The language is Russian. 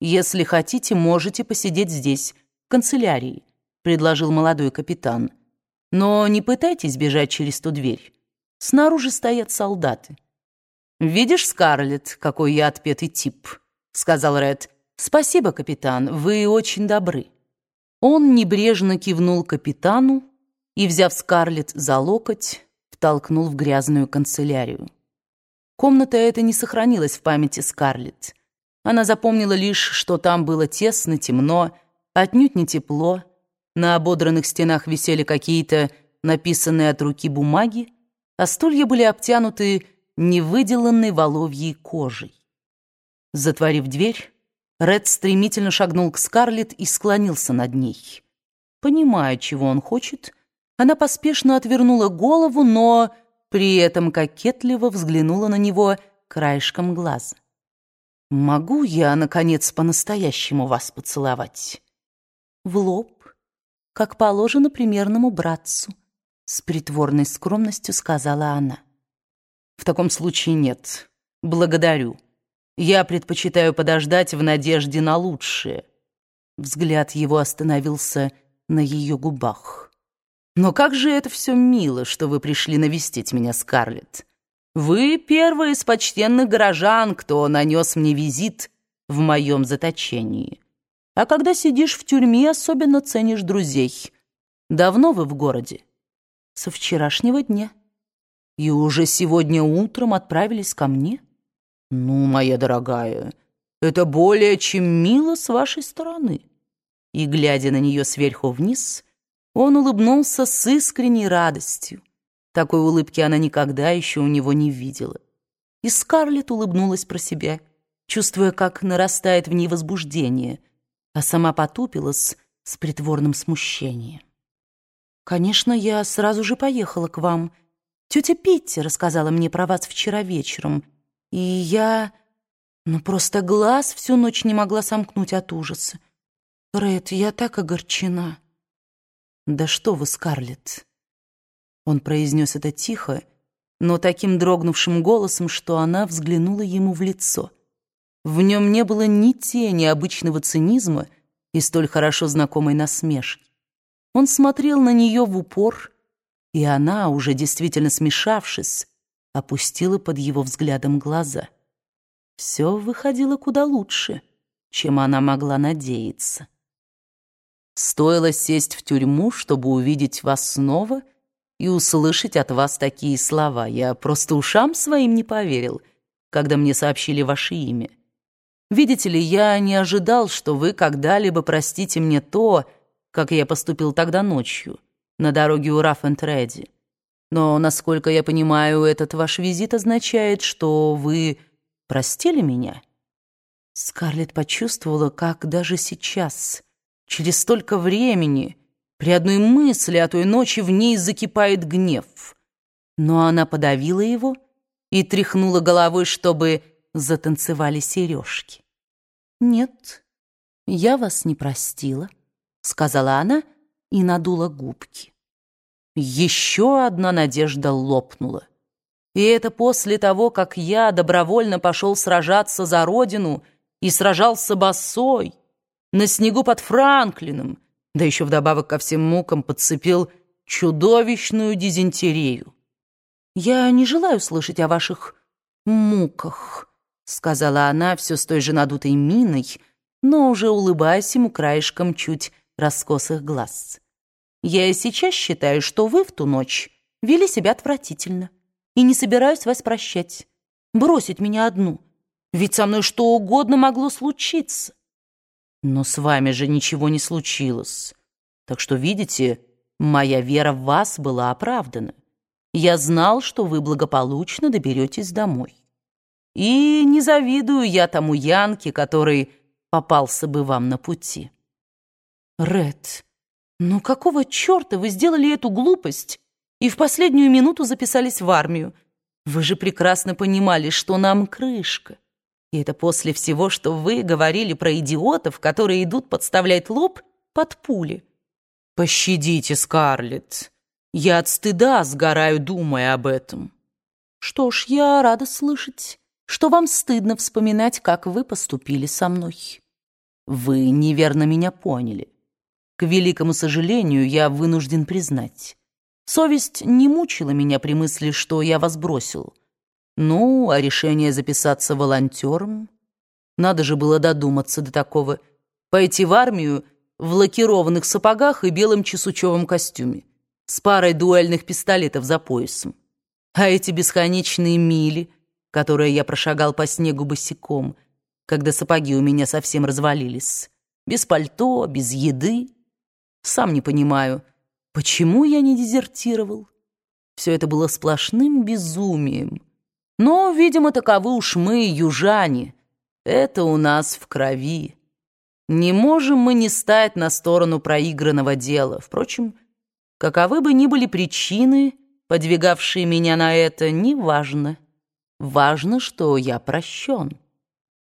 «Если хотите, можете посидеть здесь, в канцелярии», — предложил молодой капитан. «Но не пытайтесь бежать через ту дверь. Снаружи стоят солдаты». «Видишь, Скарлетт, какой я отпетый тип», — сказал Ред. «Спасибо, капитан, вы очень добры». Он небрежно кивнул капитану и, взяв Скарлетт за локоть, втолкнул в грязную канцелярию. Комната эта не сохранилась в памяти Скарлетт. Она запомнила лишь, что там было тесно, темно, отнюдь не тепло. На ободранных стенах висели какие-то написанные от руки бумаги, а стулья были обтянуты невыделанной воловьей кожей. Затворив дверь, Ред стремительно шагнул к Скарлетт и склонился над ней. Понимая, чего он хочет, она поспешно отвернула голову, но при этом кокетливо взглянула на него краешком глаза. «Могу я, наконец, по-настоящему вас поцеловать?» «В лоб, как положено примерному братцу», с притворной скромностью сказала она. «В таком случае нет. Благодарю. Я предпочитаю подождать в надежде на лучшее». Взгляд его остановился на ее губах. «Но как же это все мило, что вы пришли навестить меня, Скарлетт. Вы первая из почтенных горожан, кто нанес мне визит в моем заточении. А когда сидишь в тюрьме, особенно ценишь друзей. Давно вы в городе? Со вчерашнего дня. И уже сегодня утром отправились ко мне? Ну, моя дорогая, это более чем мило с вашей стороны. И, глядя на нее сверху вниз, он улыбнулся с искренней радостью. Такой улыбки она никогда еще у него не видела. И Скарлетт улыбнулась про себя, чувствуя, как нарастает в ней возбуждение, а сама потупилась с притворным смущением. «Конечно, я сразу же поехала к вам. Тетя Питти рассказала мне про вас вчера вечером, и я... Ну, просто глаз всю ночь не могла сомкнуть от ужаса. Рэд, я так огорчена». «Да что вы, Скарлетт!» Он произнес это тихо, но таким дрогнувшим голосом, что она взглянула ему в лицо. В нем не было ни тени обычного цинизма и столь хорошо знакомой насмешки. Он смотрел на нее в упор, и она, уже действительно смешавшись, опустила под его взглядом глаза. Все выходило куда лучше, чем она могла надеяться. Стоило сесть в тюрьму, чтобы увидеть вас снова — и услышать от вас такие слова. Я просто ушам своим не поверил, когда мне сообщили ваше имя. Видите ли, я не ожидал, что вы когда-либо простите мне то, как я поступил тогда ночью, на дороге у Раффентреди. Но, насколько я понимаю, этот ваш визит означает, что вы простили меня?» Скарлетт почувствовала, как даже сейчас, через столько времени, при одной мысли о той ночи в ней закипает гнев. Но она подавила его и тряхнула головой, чтобы затанцевали сережки. «Нет, я вас не простила», — сказала она и надула губки. Еще одна надежда лопнула. И это после того, как я добровольно пошел сражаться за родину и сражался босой, на снегу под Франклином, да еще вдобавок ко всем мукам подцепил чудовищную дизентерию. «Я не желаю слышать о ваших муках», — сказала она все с той же надутой миной, но уже улыбаясь ему краешком чуть раскосых глаз. «Я и сейчас считаю, что вы в ту ночь вели себя отвратительно и не собираюсь вас прощать, бросить меня одну, ведь со мной что угодно могло случиться». Но с вами же ничего не случилось. Так что, видите, моя вера в вас была оправдана. Я знал, что вы благополучно доберетесь домой. И не завидую я тому Янке, который попался бы вам на пути. Ред, ну какого черта вы сделали эту глупость и в последнюю минуту записались в армию? Вы же прекрасно понимали, что нам крышка. И это после всего, что вы говорили про идиотов, которые идут подставлять лоб под пули. Пощадите, Скарлетт. Я от стыда сгораю, думая об этом. Что ж, я рада слышать, что вам стыдно вспоминать, как вы поступили со мной. Вы неверно меня поняли. К великому сожалению, я вынужден признать. Совесть не мучила меня при мысли, что я вас бросил. Ну, а решение записаться волонтером? Надо же было додуматься до такого. Пойти в армию в лакированных сапогах и белом чесучевом костюме, с парой дуэльных пистолетов за поясом. А эти бесконечные мили, которые я прошагал по снегу босиком, когда сапоги у меня совсем развалились, без пальто, без еды. Сам не понимаю, почему я не дезертировал. Все это было сплошным безумием. Но, видимо, таковы уж мы, южане. Это у нас в крови. Не можем мы не стать на сторону проигранного дела. Впрочем, каковы бы ни были причины, подвигавшие меня на это, неважно. Важно, что я прощен.